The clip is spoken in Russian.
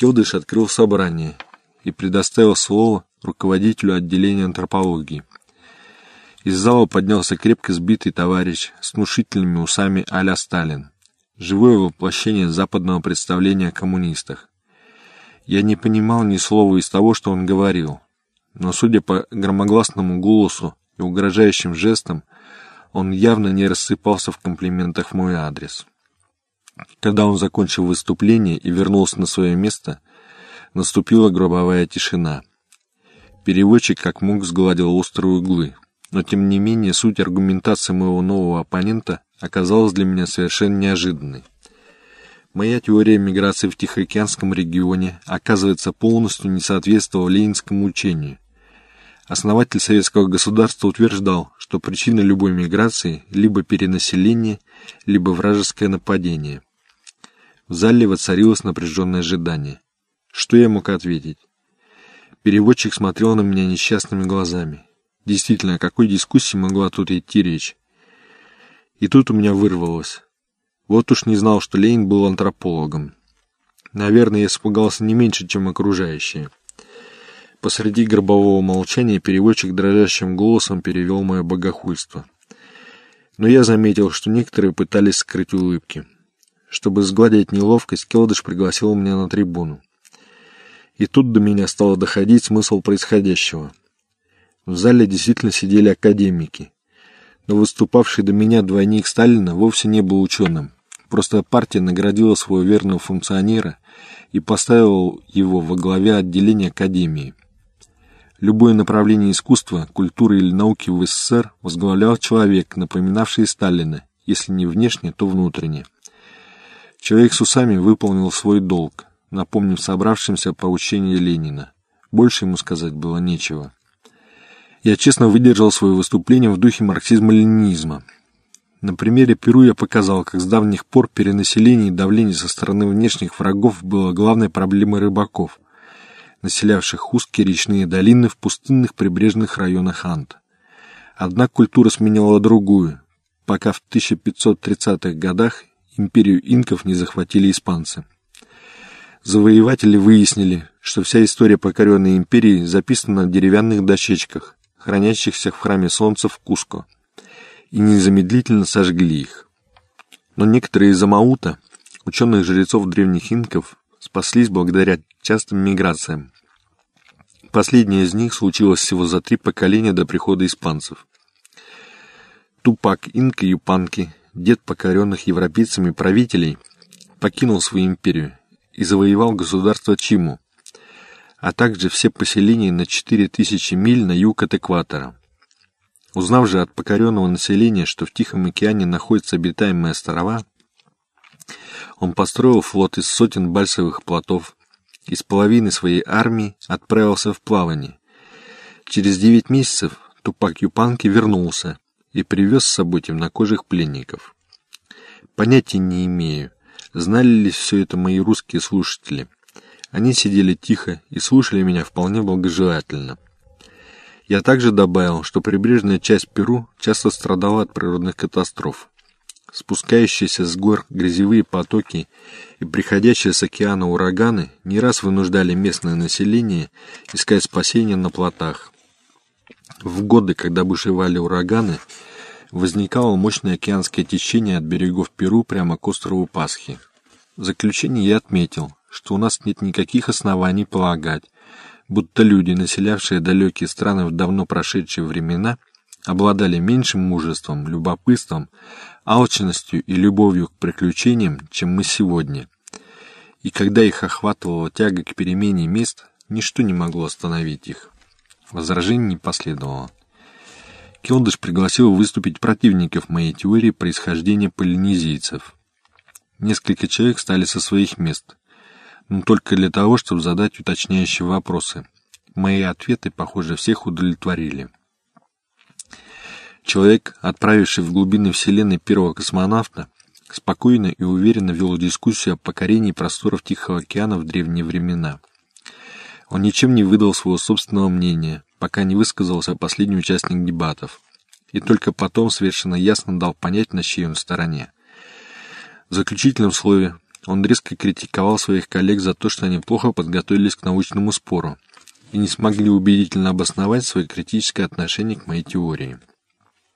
Келдыш открыл собрание и предоставил слово руководителю отделения антропологии. Из зала поднялся крепко сбитый товарищ с внушительными усами а Сталин, живое воплощение западного представления о коммунистах. Я не понимал ни слова из того, что он говорил, но, судя по громогласному голосу и угрожающим жестам, он явно не рассыпался в комплиментах в мой адрес. Когда он закончил выступление и вернулся на свое место, наступила гробовая тишина. Переводчик как мог сгладил острые углы, но тем не менее суть аргументации моего нового оппонента оказалась для меня совершенно неожиданной. Моя теория миграции в Тихоокеанском регионе, оказывается, полностью не соответствовала ленинскому учению. Основатель советского государства утверждал, что причина любой миграции – либо перенаселение, либо вражеское нападение. В зале воцарилось напряженное ожидание. Что я мог ответить? Переводчик смотрел на меня несчастными глазами. Действительно, о какой дискуссии могла тут идти речь? И тут у меня вырвалось. Вот уж не знал, что Ленин был антропологом. Наверное, я испугался не меньше, чем окружающие. Посреди гробового молчания переводчик дрожащим голосом перевел мое богохульство. Но я заметил, что некоторые пытались скрыть улыбки. Чтобы сгладить неловкость, Келдыш пригласил меня на трибуну. И тут до меня стало доходить смысл происходящего. В зале действительно сидели академики. Но выступавший до меня двойник Сталина вовсе не был ученым. Просто партия наградила своего верного функционера и поставила его во главе отделения академии. Любое направление искусства, культуры или науки в СССР возглавлял человек, напоминавший Сталина, если не внешне, то внутренне. Человек с усами выполнил свой долг, напомнив собравшимся поучение Ленина. Больше ему сказать было нечего. Я честно выдержал свое выступление в духе марксизма-ленинизма. На примере Перу я показал, как с давних пор перенаселение и давление со стороны внешних врагов было главной проблемой рыбаков, населявших узкие речные долины в пустынных прибрежных районах Анд. Одна культура сменяла другую, пока в 1530-х годах империю инков не захватили испанцы. Завоеватели выяснили, что вся история покоренной империи записана на деревянных дощечках, хранящихся в храме солнца в Куско, и незамедлительно сожгли их. Но некоторые из Амаута, ученых жрецов древних инков, спаслись благодаря частым миграциям. Последняя из них случилась всего за три поколения до прихода испанцев. Тупак Инка Юпанки дед покоренных европейцами правителей, покинул свою империю и завоевал государство Чиму, а также все поселения на 4000 миль на юг от экватора. Узнав же от покоренного населения, что в Тихом океане находятся обитаемые острова, он построил флот из сотен бальсовых плотов и с половины своей армии отправился в плавание. Через девять месяцев Тупак Юпанки вернулся и привез с собой темнокожих пленников. Понятия не имею, знали ли все это мои русские слушатели. Они сидели тихо и слушали меня вполне благожелательно. Я также добавил, что прибрежная часть Перу часто страдала от природных катастроф. Спускающиеся с гор грязевые потоки и приходящие с океана ураганы не раз вынуждали местное население искать спасения на плотах. В годы, когда бушевали ураганы, возникало мощное океанское течение от берегов Перу прямо к острову Пасхи. В заключение я отметил, что у нас нет никаких оснований полагать, будто люди, населявшие далекие страны в давно прошедшие времена, обладали меньшим мужеством, любопытством, алчностью и любовью к приключениям, чем мы сегодня. И когда их охватывала тяга к перемене мест, ничто не могло остановить их. Возражений не последовало. Келдыш пригласил выступить противников моей теории происхождения полинезийцев. Несколько человек стали со своих мест, но только для того, чтобы задать уточняющие вопросы. Мои ответы, похоже, всех удовлетворили. Человек, отправивший в глубины Вселенной первого космонавта, спокойно и уверенно вел дискуссию о покорении просторов Тихого океана в древние времена. Он ничем не выдал своего собственного мнения, пока не высказался последний участник дебатов, и только потом совершенно ясно дал понять, на чьей он стороне. В заключительном слове он резко критиковал своих коллег за то, что они плохо подготовились к научному спору и не смогли убедительно обосновать свое критическое отношение к моей теории.